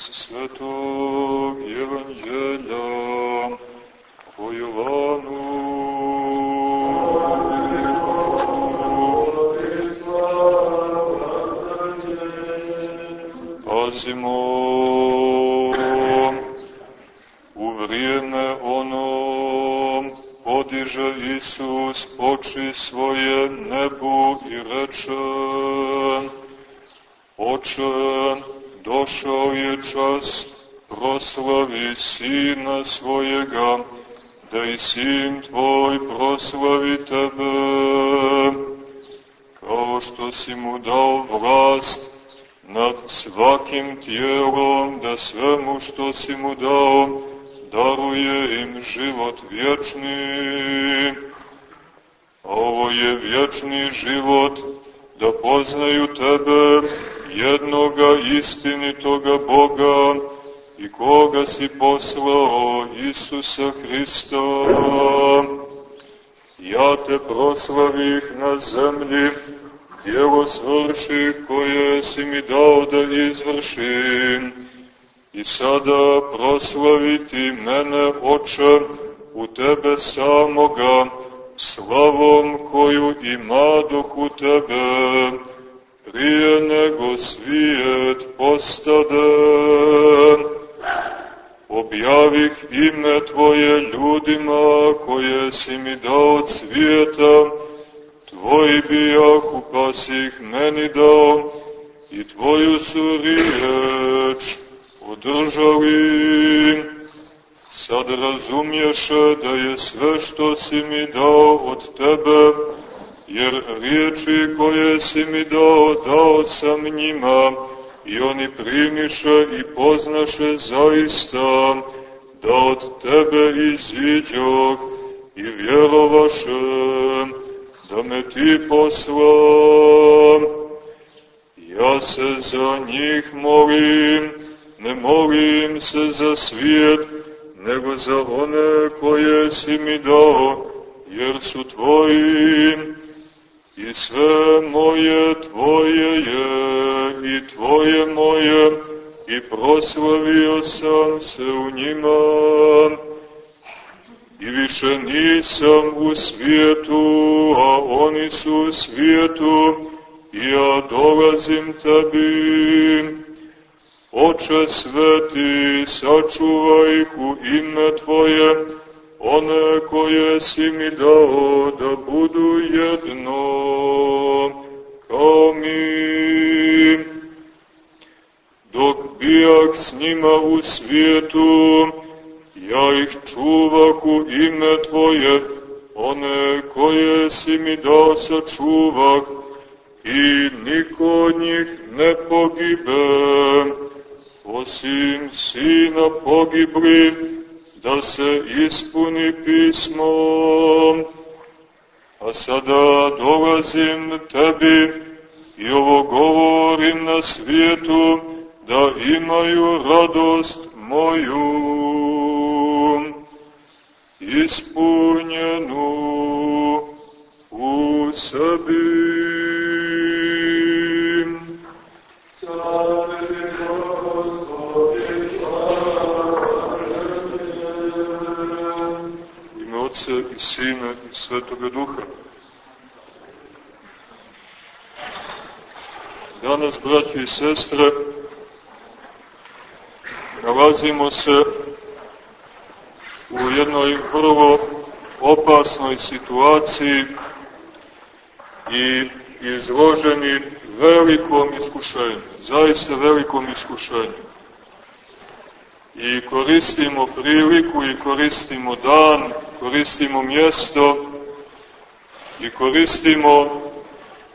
Svetog Evanđelja po Jovanu. Pazimo u vrijeme ono podiže Isus oči svoje nebu i reče Oče, došao je čas proslavi Sina svojega, da i Sin Tvoj proslavi Tebe, kao što si mu dao vlast nad svakim tijelom, da svemu što si mu dao, daruje im život vječni. Ovo je vječni život, da poznaju Tebe, jednoga istinitoga Boga i koga si poslao Isusa Hrista. Ja te proslavih na zemlji, djelo svrši koje si mi dao da izvršim. I sada proslaviti mene, oče, u tebe samoga, slavom koju ima dok u tebe, prije nego svijet postade. Objavih ime Tvoje ljudima koje si mi dao od svijeta, Tvoji bijahu pa si ih meni dao i Tvoju su riječ održali. Sad razumješe da je sve što si mi dao od Tebe, jer riječi koje si mi dao, dao sam njima, i oni primiše i poznaše zaista, da od tebe iziđoh i vjerovaše, da me ti poslam. Ja se za njih molim, ne molim se za svijet, nego za one koje si mi dao, jer su tvojim i sve moje tvoje je i tvoje moje i proslavio sam se u njima i više nisam u svijetu, a oni su u svijetu i ja dolazim tebi. Oče sveti, sačuvaj ih u ime Tvoje, one koje si mi dao da budu jedno kao mi. Dok bijak s njima u svijetu, ja ih čuvah u ime Tvoje, one koje si mi dao sačuvah, i niko njih ne pogibe, osim sina pogibli, da se ispuni pismo. A sada dolazim tebi i ovo govorim na svijetu, da imaju radost moju ispunjenu u sebi. Otca i Sina i Svetoga Duha. Danas, braći i sestre, nalazimo se u jednoj vrlo opasnoj situaciji i izloženi velikom iskušenju, zaista velikom iskušenju i koristimo priliku i koristimo dan, koristimo mjesto i koristimo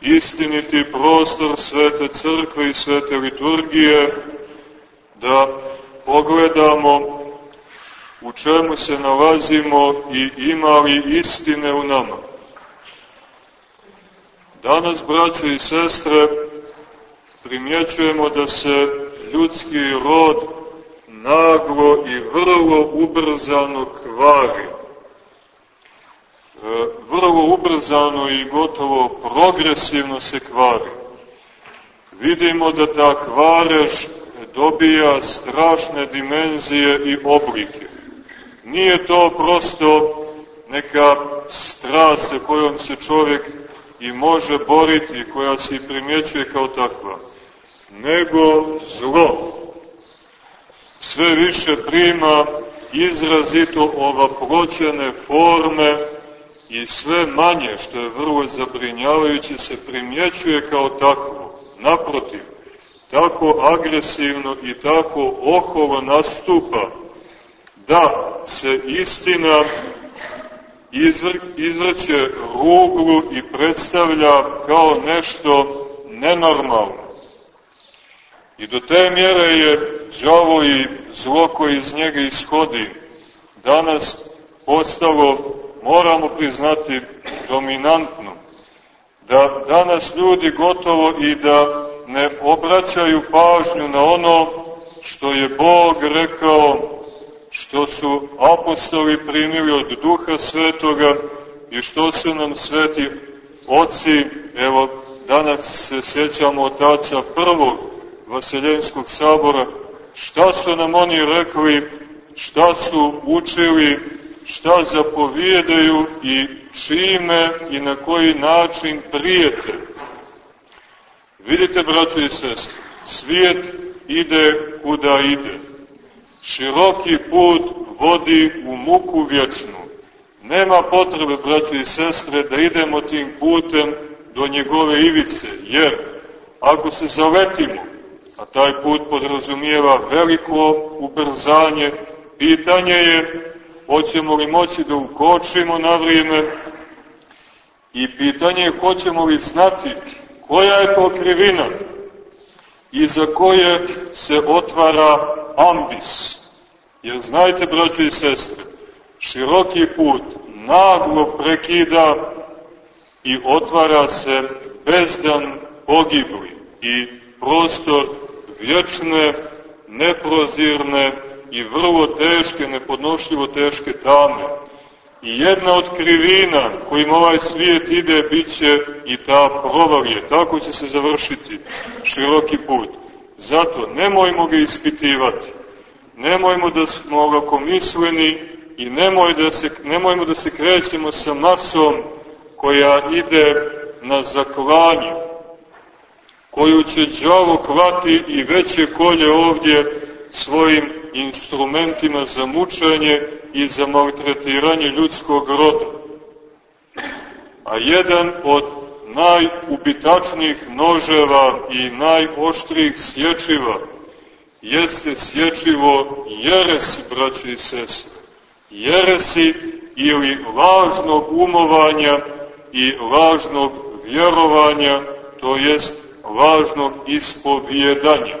istiniti prostor Svete Crkve i Svete Liturgije da pogledamo u čemu se nalazimo i ima li istine u nama. Danas, braće i sestre, primjećujemo da se ljudski rod naglo i vrlo ubrzano kvari. E, vrlo ubrzano i gotovo progresivno se kvari. Vidimo da ta kvarež dobija strašne dimenzije i oblike. Nije to prosto neka strast sa kojom se čovjek i može boriti, koja se i primjećuje kao takva, nego zlo. Sve više prima izrazito ovaproćene forme i sve manje, što je vrlo zabrinjavajuće, se primjećuje kao takvo. Naprotiv, tako agresivno i tako oholo nastupa da se istina izvr, izvrće ruglu i predstavlja kao nešto nenormalno. I do te mjere je đavo i zlo koje iz njega ishodi danas postalo, moramo priznati, dominantno. Da danas ljudi gotovo i da ne obraćaju pažnju na ono što je Bog rekao, što su apostoli primili od Duha Svetoga i što su nam sveti oci, evo danas se sjećamo otaca prvog Vaseljenskog sabora, šta su nam oni rekli, šta su učili, šta zapovijedaju i čime i na koji način prijete. Vidite, braćo i sestre, svijet ide kuda ide. Široki put vodi u muku vječnu. Nema potrebe, braćo i sestre, da idemo tim putem do njegove ivice, jer ako se zaletimo, a taj put podrazumijeva veliko ubrzanje, pitanje je hoćemo li moći da ukočimo na vrijeme i pitanje je hoćemo li znati koja je to krivina iza koje se otvara ambis. Jer znajte, braći i sestre, široki put naglo prekida i otvara se bezdan pogibli i prostor vječne, neprozirne i vrlo teške, nepodnošljivo teške tame. I jedna od krivina kojim ovaj svijet ide bit će i ta provalje. Tako će se završiti široki put. Zato nemojmo ga ispitivati. Nemojmo da smo lakomisleni i nemoj da se, nemojmo da se krećemo sa masom koja ide na zaklanje, koju će džavo klati i veće kolje ovdje svojim instrumentima za mučenje i za maltretiranje ljudskog roda. A jedan od najubitačnijih noževa i najoštrijih sječiva jeste sječivo jeresi, braći i sestre. Jeresi ili lažnog umovanja i lažnog vjerovanja, to jest lažnog ispovjedanja.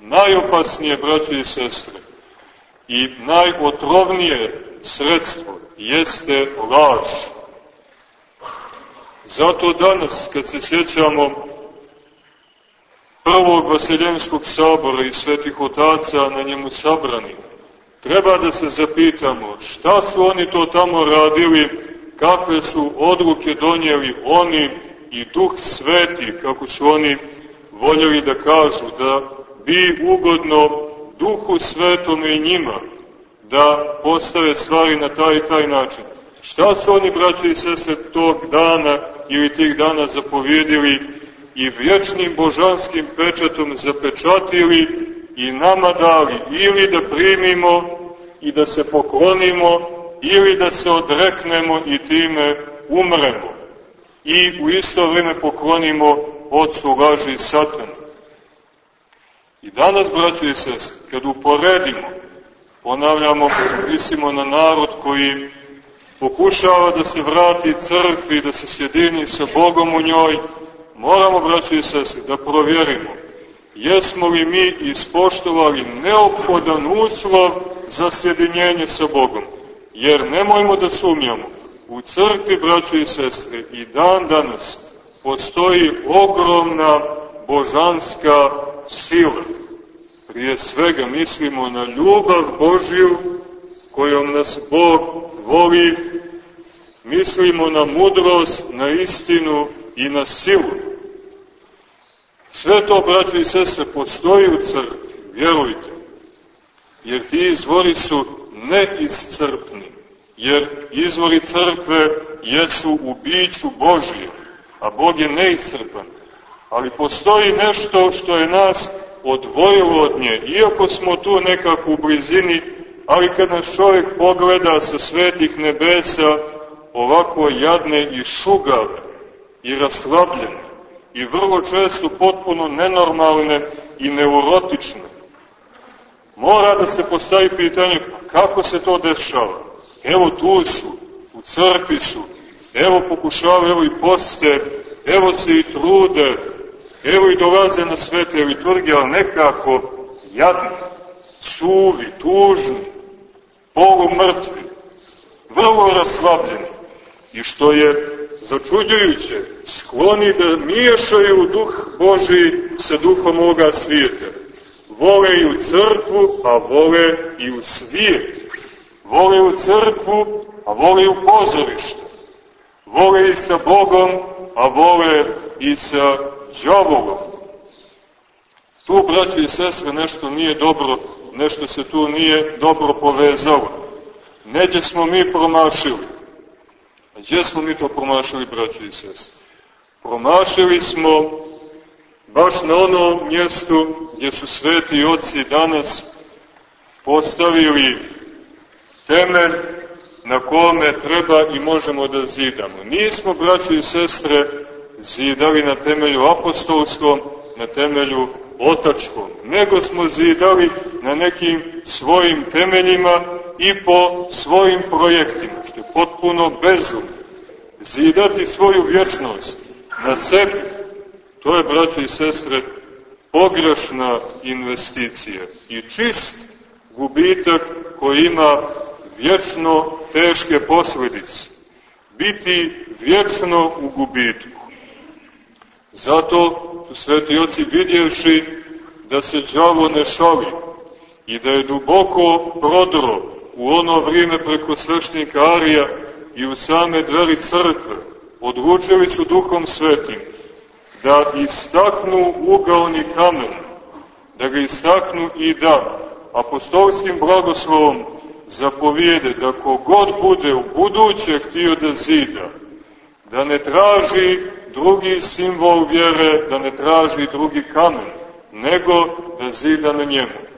Najopasnije, braći i sestre, i najotrovnije sredstvo jeste laž. Zato danas, kad se sjećamo prvog vaseljenskog sabora i svetih otaca na njemu sabrani, treba da se zapitamo šta su oni to tamo radili, kakve su odluke donijeli oni i duh sveti, kako su oni voljeli da kažu, da bi ugodno duhu svetome i njima da postave stvari na taj i taj način. Šta su oni, braći i sese, tog dana ili tih dana zapovjedili i vječnim božanskim pečatom zapečatili i nama dali ili da primimo i da se poklonimo ili da se odreknemo i time umremo i u isto vrijeme poklonimo ocu laži satanu. I danas, braći i sest, kad uporedimo, ponavljamo, mislimo na narod koji pokušava da se vrati crkvi, da se sjedini sa Bogom u njoj, moramo, braći i sest, da provjerimo jesmo li mi ispoštovali neophodan uslov za sjedinjenje sa Bogom. Jer nemojmo da sumnjamo, u crkvi, braći i sestre, i dan danas postoji ogromna božanska sila. Prije svega mislimo na ljubav Božju kojom nas Bog voli, mislimo na mudrost, na istinu i na silu. Sve to, braći i sestre, postoji u crkvi. vjerujte. Jer ti izvori su neiscrpni, jer izvori crkve jesu u biću Božije, a Bog je neiscrpan. Ali postoji nešto što je nas odvojilo od nje, iako smo tu nekako u blizini, ali kad nas čovjek pogleda sa svetih nebesa, ovako jadne i šugave i raslabljene i vrlo često potpuno nenormalne i neurotične. Mora da se postavi pitanje kako se to dešava. Evo tu su, u crkvi su, evo pokušavaju, evo i poste, evo se i trude, evo i dolaze na svete liturgije, ali nekako jadni, suvi, tužni, polumrtvi, vrlo raslabljeni i što je začuđujuće, skloni da miješaju duh Boži sa duhom ovoga svijeta. Vole i u crkvu, a vole i u svijet. Vole u crkvu, a vole u pozorište. Vole i sa Bogom, a vole i sa džavolom. Tu, braći i sestre, nešto nije dobro, nešto se tu nije dobro povezalo. Neđe smo mi promašili. A gdje smo mi to promašili, braći i sestri? Promašili smo baš na onom mjestu gdje su sveti oci danas postavili temelj na kome treba i možemo da zidamo. Nismo, braći i sestre, zidali na temelju apostolskom, na temelju otačkom, nego smo zidali na nekim svojim temeljima i po svojim projektima, što je potpuno bezumno. Zidati svoju vječnost na sebi, to je, braći i sestre, pogrešna investicija i čist gubitak koji ima vječno teške posljedice. Biti vječno u gubitku. Zato sveti oci vidjevši da se đavo ne šali i da je duboko prodro u ono vrijeme preko svešnika Arija i u same dveri crkve, odlučili su duhom svetim da istaknu ugaoni kamen, da ga istaknu i da apostolskim blagoslovom zapovijede da kogod bude u buduće htio da zida, da ne traži drugi simbol vjere, da ne traži drugi kamen, nego da zida na njemu.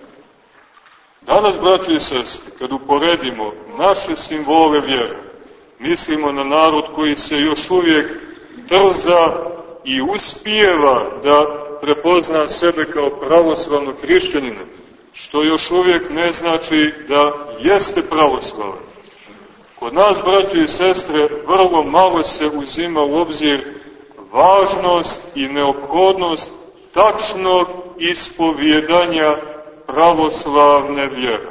Danas, braći i sestri, kad uporedimo naše simbole vjere, mislimo na narod koji se još uvijek drza i uspijeva da prepozna sebe kao pravoslavnog hrišćanina, što još uvijek ne znači da jeste pravoslavan. Kod nas, braći i sestre, vrlo malo se uzima u obzir važnost i neophodnost tačnog ispovjedanja pravoslavne vjere.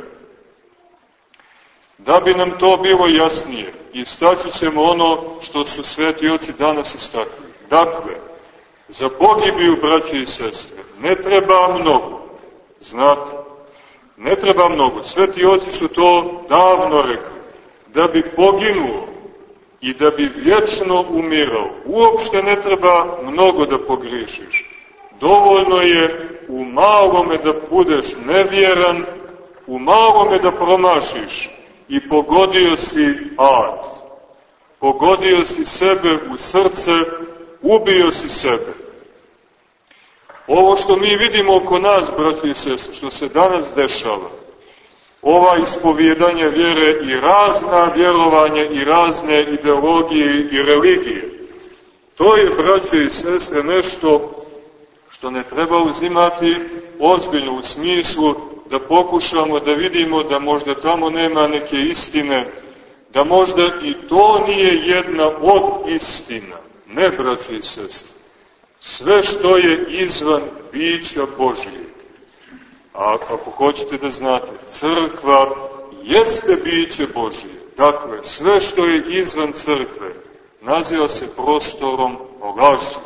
Da bi nam to bilo jasnije, istaći ćemo ono što su sveti oci danas istakli. Dakle, za pogibiju, braći i sestre, ne treba mnogo. Znate, ne treba mnogo. Sveti oci su to davno rekli. Da bi poginuo i da bi vječno umirao, uopšte ne treba mnogo da pogrišiš. Dovoljno je u malome da budeš nevjeran, u malome da promašiš i pogodio si ad. Pogodio si sebe u srce, ubio si sebe. Ovo što mi vidimo oko nas, braći i sese, što se danas dešava, ova ispovjedanja vjere i razna vjerovanja i razne ideologije i religije, to je, braće i sestre, nešto što ne treba uzimati ozbiljno u smislu da pokušamo da vidimo da možda tamo nema neke istine, da možda i to nije jedna od istina. Ne, braći i sestri. Sve što je izvan bića Božije. A ako hoćete da znate, crkva jeste biće Božije. Dakle, sve što je izvan crkve naziva se prostorom lažu.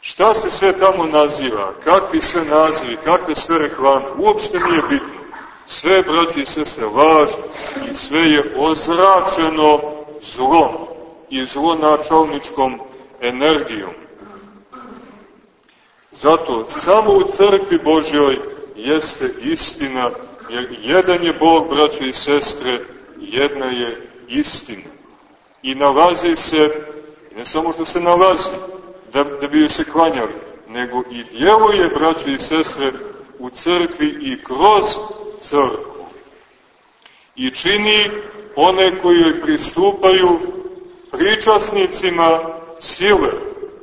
Šta se sve tamo naziva, kakvi sve nazivi, kakve sve reklame, uopšte nije bitno. Sve, braći i se laž i sve je ozračeno zlom i zlonačalničkom energijom. Zato samo u crkvi Božjoj jeste istina, jer jedan je Bog, braćo i sestre, jedna je istina. I nalazi se, ne samo što se nalazi, da, da bi se klanjali, nego i djeluje, braćo i sestre, u crkvi i kroz crkvu. I čini one koji joj pristupaju pričasnicima sile,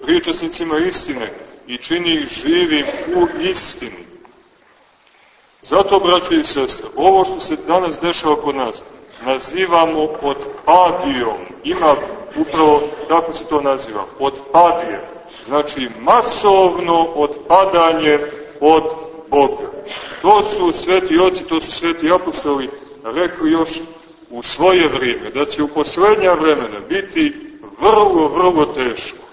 pričasnicima istine i čini ih živim u istini. Zato, braćo i sestre, ovo što se danas dešava kod nas, nazivamo odpadijom. Ima upravo, tako se to naziva, odpadije. Znači, masovno odpadanje od Boga. To su sveti oci, to su sveti apostoli rekli još u svoje vrijeme, da će u poslednja vremena biti vrlo, vrlo teško.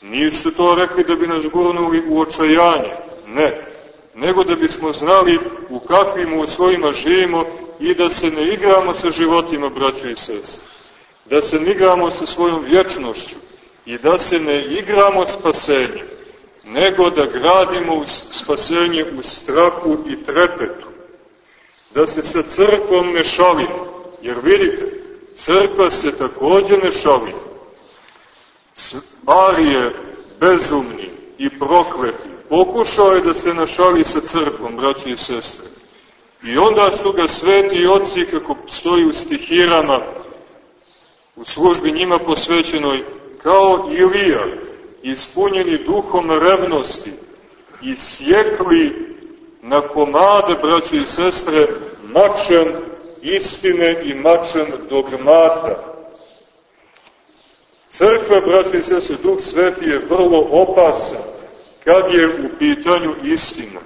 Nisu to rekli da bi nas gurnuli u očajanje, ne, nego da bismo znali u kakvim uslovima živimo i da se ne igramo sa životima, braćo i sest. Da se ne igramo sa svojom vječnošću i da se ne igramo spasenjem, nego da gradimo spasenje u strahu i trepetu. Da se sa crkvom ne šalimo, jer vidite, crkva se takođe ne šali. Arije bezumni i prokleti pokušao je da se našali sa crkvom, braći i sestre. I onda su ga sveti oci, kako stoji u stihirama, u službi njima posvećenoj, kao Ilija, ispunjeni duhom revnosti, i sjekli na komade, braći i sestre, mačem istine i mačem dogmata. Crkva, braći i sestre, Duh Sveti je vrlo opasan kad je u pitanju istina.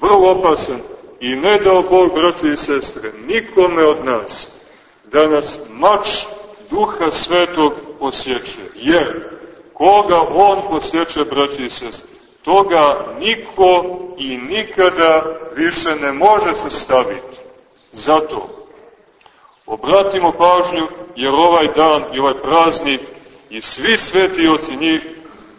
Vrlo opasan i ne dao Bog, braći i sestre, nikome od nas da nas mač Duha Svetog posjeće. Jer koga On posjeće, braći i sestre, toga niko i nikada više ne može se staviti. Zato obratimo pažnju, jer ovaj dan i ovaj praznik i svi sveti oci njih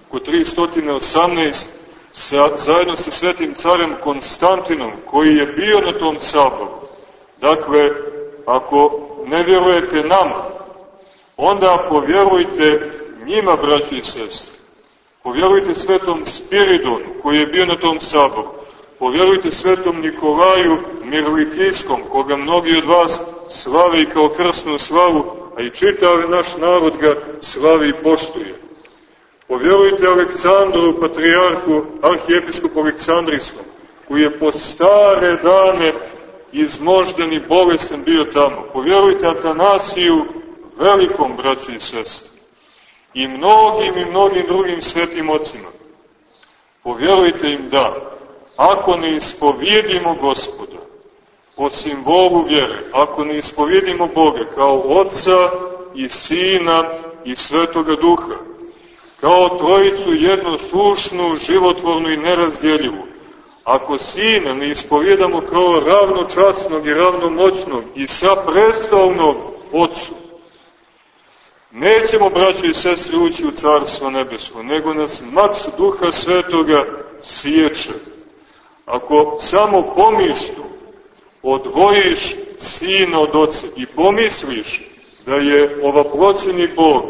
oko 318 sa, zajedno sa svetim carem Konstantinom koji je bio na tom saboru. Dakle, ako ne vjerujete nama, onda povjerujte njima, braći i sestri. Povjerujte svetom Spiridonu koji je bio na tom saboru. Povjerujte svetom Nikolaju Mirlikijskom, koga mnogi od vas slave i kao krsnu slavu, a i čitav naš narod ga slavi i poštuje. Povjerujte Aleksandru, patrijarhu, arhijepiskopu Aleksandrijskom, koji je po stare dane izmožden i bolestan bio tamo. Povjerujte Atanasiju, velikom braću i sestri. I mnogim i mnogim drugim svetim ocima. Povjerujte im da, ako ne ispovjedimo gospoda, po simbolu vjere, ako ne ispovjedimo Boga kao Otca i Sina i Svetoga Duha, kao trojicu jednoslušnu, životvornu i nerazdjeljivu, ako Sina ne ispovjedamo kao ravnočasnog i ravnomoćnog i saprestovnog Otcu, nećemo, braći i sestri, ući u Carstvo nebesko, nego nas mač Duha Svetoga sjeće. Ako samo pomištu odvojiš sina od oca i pomisliš da je ovaploćeni Bog,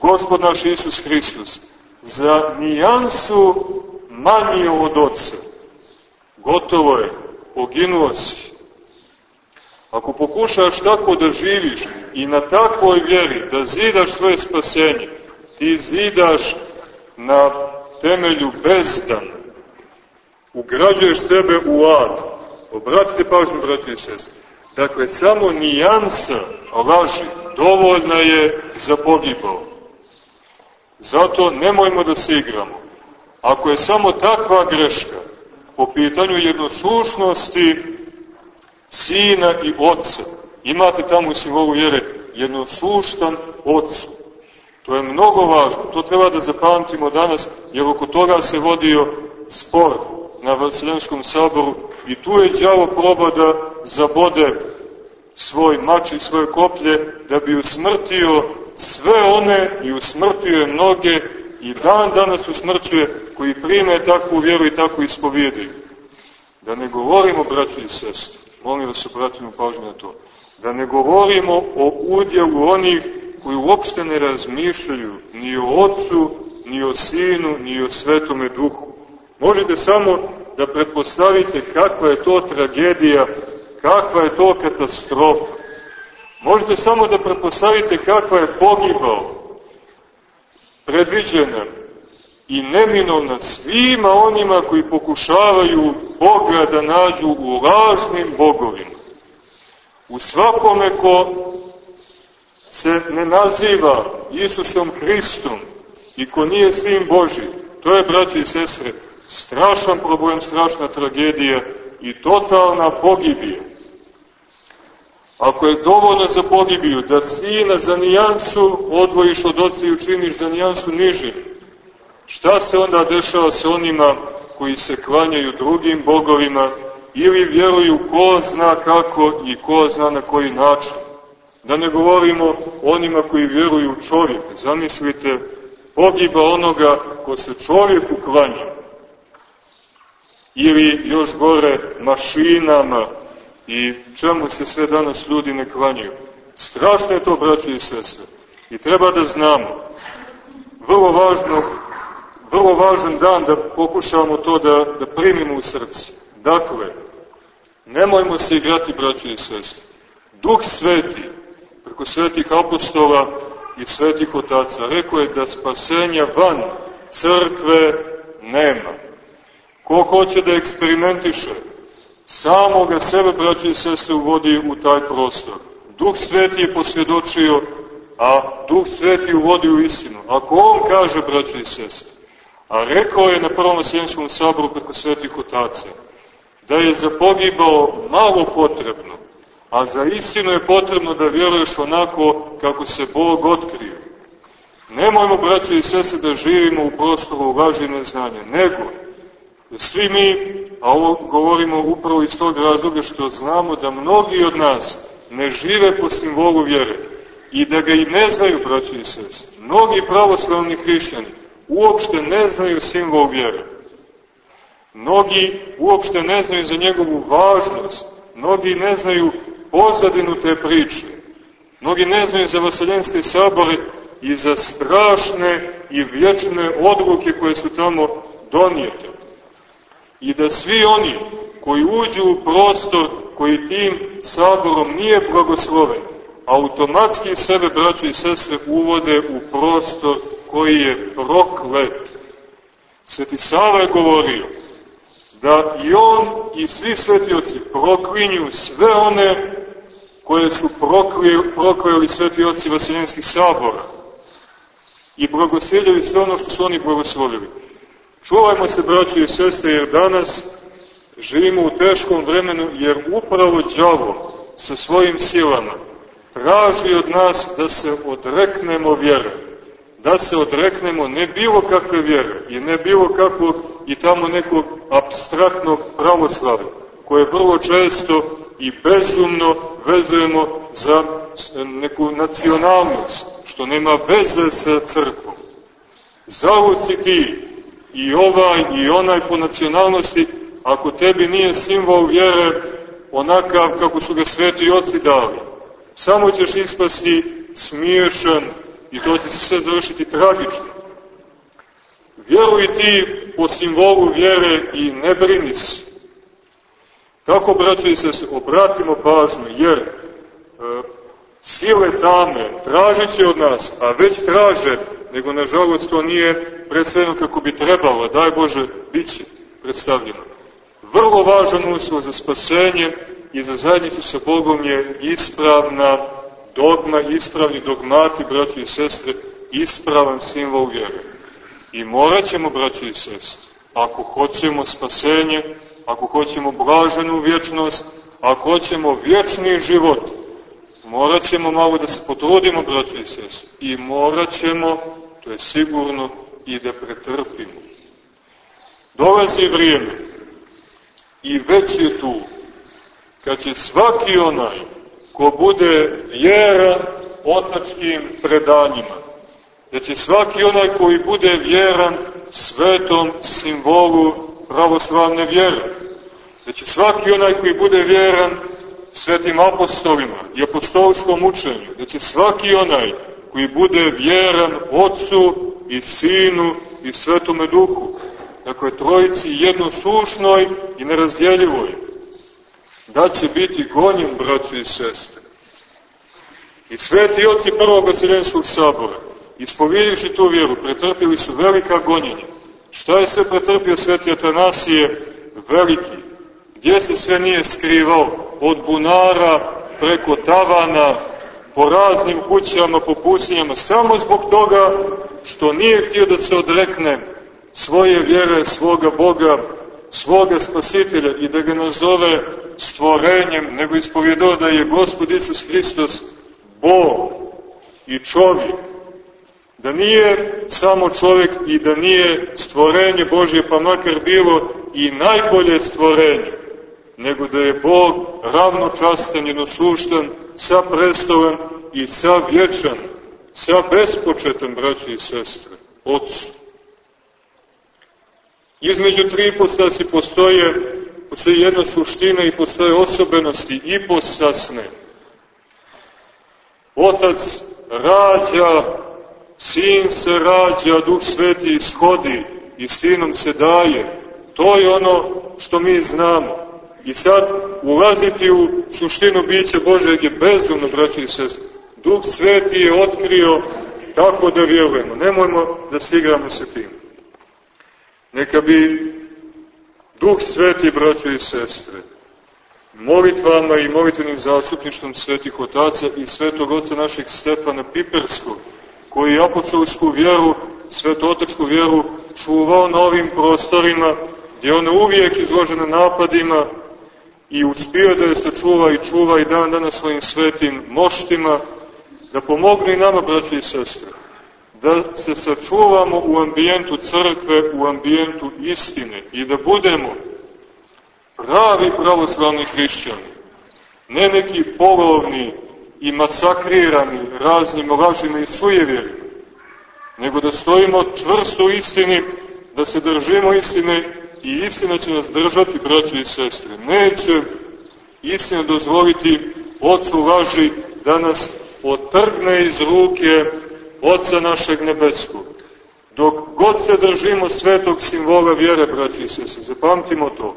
Gospod naš Isus Hristos, za nijansu manji od oca, gotovo je, poginuo si. Ako pokušaš tako da živiš i na takvoj vjeri da zidaš svoje spasenje, ti zidaš na temelju bezdan, ugrađuješ sebe u ad, Obratite pažnju, braći i. Dakle, samo nijansa laži dovoljna je za pogibao. Zato nemojmo da se igramo. Ako je samo takva greška po pitanju jednoslušnosti sina i oca, imate tamo u simbolu vjere jednosluštan ocu. To je mnogo važno, to treba da zapamtimo danas, jer oko toga se vodio spor na Vaseljenskom saboru i tu je đavo probao da zabode svoj mač i svoje koplje da bi usmrtio sve one i usmrtio je mnoge i dan danas usmrćuje koji prime takvu vjeru i takvu ispovijedi. Da ne govorimo, braći i sestri, molim se obratimo pažnju na to, da ne govorimo o udjelu onih koji uopšte ne razmišljaju ni o Otcu, ni o Sinu, ni o Svetome Duhu. Možete samo da pretpostavite kakva je to tragedija, kakva je to katastrofa. Možete samo da pretpostavite kakva je pogibao predviđena i neminovna svima onima koji pokušavaju Boga da nađu u lažnim bogovima. U svakome ko se ne naziva Isusom Hristom i ko nije Sin Boži, to je, braći i sestre, strašan problem, strašna tragedija i totalna pogibija. Ako je dovoljno za pogibiju da sina za nijansu odvojiš od oca i učiniš za nijansu nižim, šta se onda dešava sa onima koji se klanjaju drugim bogovima ili vjeruju ko zna kako i ko zna na koji način? Da ne govorimo onima koji vjeruju u čovjeka. Zamislite, pogiba onoga ko se čovjeku klanja. Ili još gore mašinama i čemu se sve danas ljudi ne klanjaju. Strašno je to, braći i sestre. I treba da znamo. Vrlo važno, vrlo važan dan da pokušamo to da, da primimo u srce. Dakle, nemojmo se igrati, braći i sestre. Duh sveti, preko svetih apostola i svetih otaca, rekao je da spasenja van crkve nema. Ko hoće da eksperimentiše, samoga sebe, braći i sestre, uvodi u taj prostor. Duh Sveti je posvjedočio, a Duh Sveti uvodi u istinu. Ako on kaže, braći i sestre, a rekao je na prvom Vaseljenskom saboru preko svetih otaca, da je za pogibao malo potrebno, a za istinu je potrebno da vjeruješ onako kako se Bog otkrio. Nemojmo, braći i sestre, da živimo u prostoru laži i neznanja, nego svi mi, a ovo govorimo upravo iz tog razloga što znamo da mnogi od nas ne žive po simbolu vjere i da ga i ne znaju, braći i sestre. Mnogi pravoslavni hrišćani uopšte ne znaju simbol vjere. Mnogi uopšte ne znaju za njegovu važnost. Mnogi ne znaju pozadinu te priče. Mnogi ne znaju za vaseljenske sabore i za strašne i vječne odluke koje su tamo donijete i da svi oni koji uđu u prostor koji tim saborom nije blagosloven, automatski sebe, braćo i sestre, uvode u prostor koji je proklet. Sveti Sava je govorio da i on i svi svetioci proklinju sve one koje su prokleli svetioci Vasiljenskih sabora i blagoslovljaju sve ono što su oni blagoslovili. Čuvajmo se, braći i sestre, jer danas živimo u teškom vremenu, jer upravo đavo sa svojim silama traži od nas da se odreknemo vjere, da se odreknemo ne bilo kakve vjere i ne bilo kakvog i tamo nekog abstraktnog pravoslava, koje vrlo često i bezumno vezujemo za neku nacionalnost, što nema veze sa crkvom. Zavod si ti i ovaj i onaj po nacionalnosti, ako tebi nije simbol vjere onakav kako su ga sveti oci dali, samo ćeš ispasti smiješan i to će se sve završiti tragično. Vjeruj ti po simbolu vjere i ne brini se. Tako, braćo i se, obratimo pažnju, jer e, sile tame tražit od nas, a već traže, nego nažalost to nije predstavljeno kako bi trebalo, daj Bože, bit će predstavljeno. Vrlo važan uslov za spasenje i za zajednicu sa Bogom je ispravna dogma, ispravni dogmati, braći i sestre, ispravan simbol vjere. I morat ćemo, braći i sestre, ako hoćemo spasenje, ako hoćemo blaženu vječnost, ako hoćemo vječni život, morat ćemo malo da se potrudimo, braći i sestre, i morat ćemo, to je sigurno, i da pretrpimo. Dolazi vrijeme i već je tu, kad će svaki onaj ko bude vjeran otačkim predanjima, da će svaki onaj koji bude vjeran svetom simbolu pravoslavne vjere, Da će svaki onaj koji bude vjeran svetim apostolima i apostolskom učenju, da će svaki onaj koji bude vjeran Otcu i Sinu i Svetome Duhu, dakle trojici jednosušnoj i nerazdjeljivoj, da će biti gonjen, braći i sestre. I sveti oci prvog vaseljenskog sabora, ispovijedivši tu vjeru, pretrpili su velika gonjenja. Šta je sve pretrpio sveti Atanasije? Veliki. Gdje se sve nije skrivao? Od bunara, preko tavana, po raznim kućama, po pustinjama, samo zbog toga što nije htio da se odrekne svoje vjere, svoga Boga, svoga spasitelja i da ga nazove stvorenjem, nego ispovjedao da je Gospod Isus Hristos Bog i čovjek. Da nije samo čovjek i da nije stvorenje Božje, pa makar bilo i najbolje stvorenje, nego da je Bog ravnočastan, jednosuštan, sa prestolem i sa vječan, sa bespočetan, braći i sestre, Otcu. Između tri ipostasi postoje, postoji jedna suština i postoje osobenosti ipostasne. Otac rađa, sin se rađa, duh sveti ishodi i sinom se daje. To je ono što mi znamo. I sad ulaziti u suštinu bića Božeg je bezumno, braći i sestri. Duh sveti je otkrio tako da vjerujemo. Nemojmo da se igramo sa tim. Neka bi Duh sveti, braćo i sestre, molitvama i molitvenim zastupništvom svetih otaca i svetog oca našeg Stefana Piperskog, koji je apostolsku vjeru, svetotačku vjeru čuvao na ovim prostorima, gdje ona uvijek izložena napadima i uspio da je sačuva i čuva i dan dana svojim svetim moštima, da pomogne i nama, braći i sestre, da se sačuvamo u ambijentu crkve, u ambijentu istine i da budemo pravi pravoslavni hrišćani, ne neki polovni i masakrirani raznim lažima i sujevjerima, nego da stojimo čvrsto u istini, da se držimo istine i istina će nas držati, braći i sestre. Neće istina dozvoliti ocu laži da nas otrgne iz ruke Oca našeg nebeskog. Dok god se držimo svetog simbola vjere, braći i sese, zapamtimo to.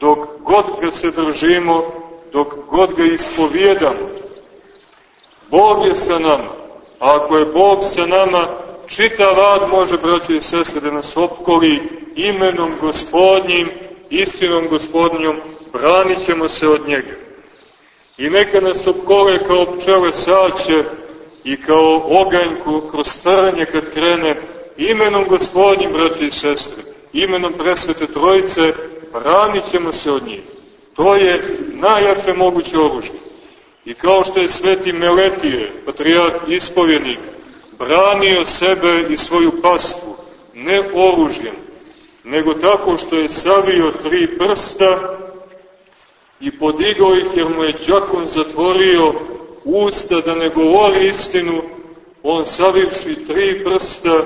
Dok god ga se držimo, dok god ga ispovjedamo, Bog je sa nama. A ako je Bog sa nama, čitav rad može, braći i sese, da nas opkoli imenom gospodnjim, istinom gospodnjom, branit se od njega. I neka nas opkole kao pčele saće, i kao oganj kroz trnje kad krene imenom gospodnjim, braći i sestre, imenom presvete trojice, branit ćemo se od njih. To je najjače moguće oružje. I kao što je sveti Meletije, patrijarh ispovjednik, branio sebe i svoju pastvu, ne oružjem, nego tako što je savio tri prsta i podigao ih jer mu je džakon zatvorio usta da ne govori istinu, on savivši tri prsta,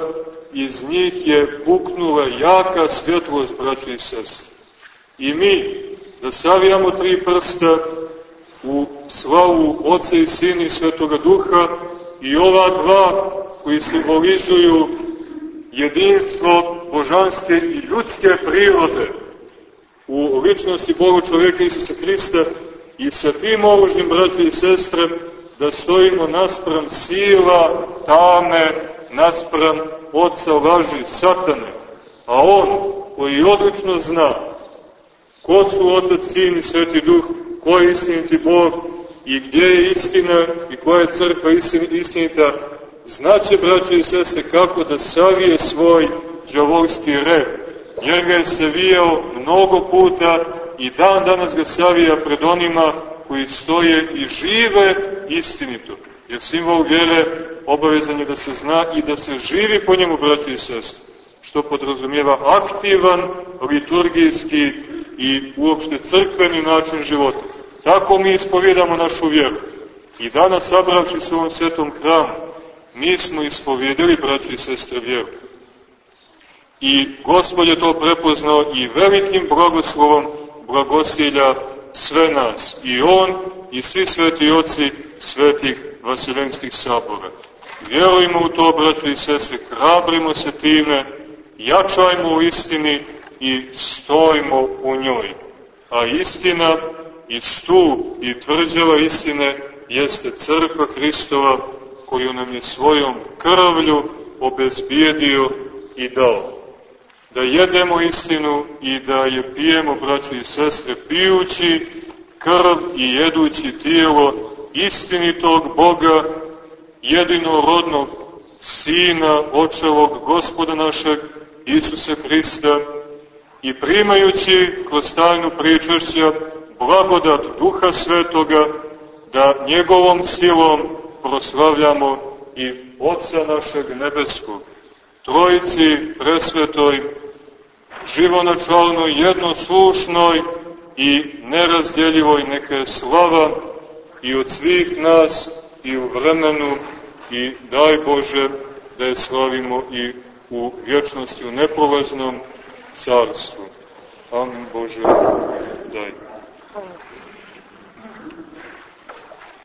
iz njih je puknula jaka svjetlost, braći i sestri. I mi, da savijamo tri prsta u slavu Oca i Sina i Svetoga Duha i ova dva koji simbolizuju jedinstvo božanske i ljudske prirode u ličnosti Boga čovjeka Isusa Hrista i sa tim oružnim, braći i sestre, da stojimo naspram sila tame, naspram oca laži satane. A on, koji odlično zna ko su Otac, Sin i Sveti Duh, ko je istiniti Bog i gdje je istina i koja je crkva istinita, znaće, braće i sese, kako da savije svoj džavolski red. Jer ga je se vijao mnogo puta i dan danas ga savija pred onima koji stoje i žive istinito. Jer simbol vjere obavezan je da se zna i da se živi po njemu, braći i sestri. Što podrazumijeva aktivan, liturgijski i uopšte crkveni način života. Tako mi ispovjedamo našu vjeru. I danas, sabravši se u ovom svetom hramu, mi smo ispovjedili, braći i sestre, vjeru. I Gospod je to prepoznao i velikim blagoslovom blagosilja sve nas, i on, i svi sveti oci svetih vaseljenskih sabora. Vjerujemo u to, braćo i sese, hrabrimo se time, jačajmo u istini i stojimo u njoj. A istina i stup i tvrđava istine jeste crkva Hristova koju nam je svojom krvlju obezbijedio i dao. Da jedemo istinu i da je pijemo, braćo i sestre, pijući krv i jedući tijelo istinitog Boga, jedinorodnog Sina, Očevog, Gospoda našeg, Isuse Hrista, i primajući kroz tajnu pričešća blagodat Duha Svetoga, da njegovom silom proslavljamo i Otca našeg nebeskog, Trojici presvetoj, živonačalnoj, jednoslušnoj i nerazdjeljivoj neke slava i od svih nas i u vremenu i daj Bože da je slavimo i u vječnosti, u neprolaznom carstvu. Amin Bože, daj.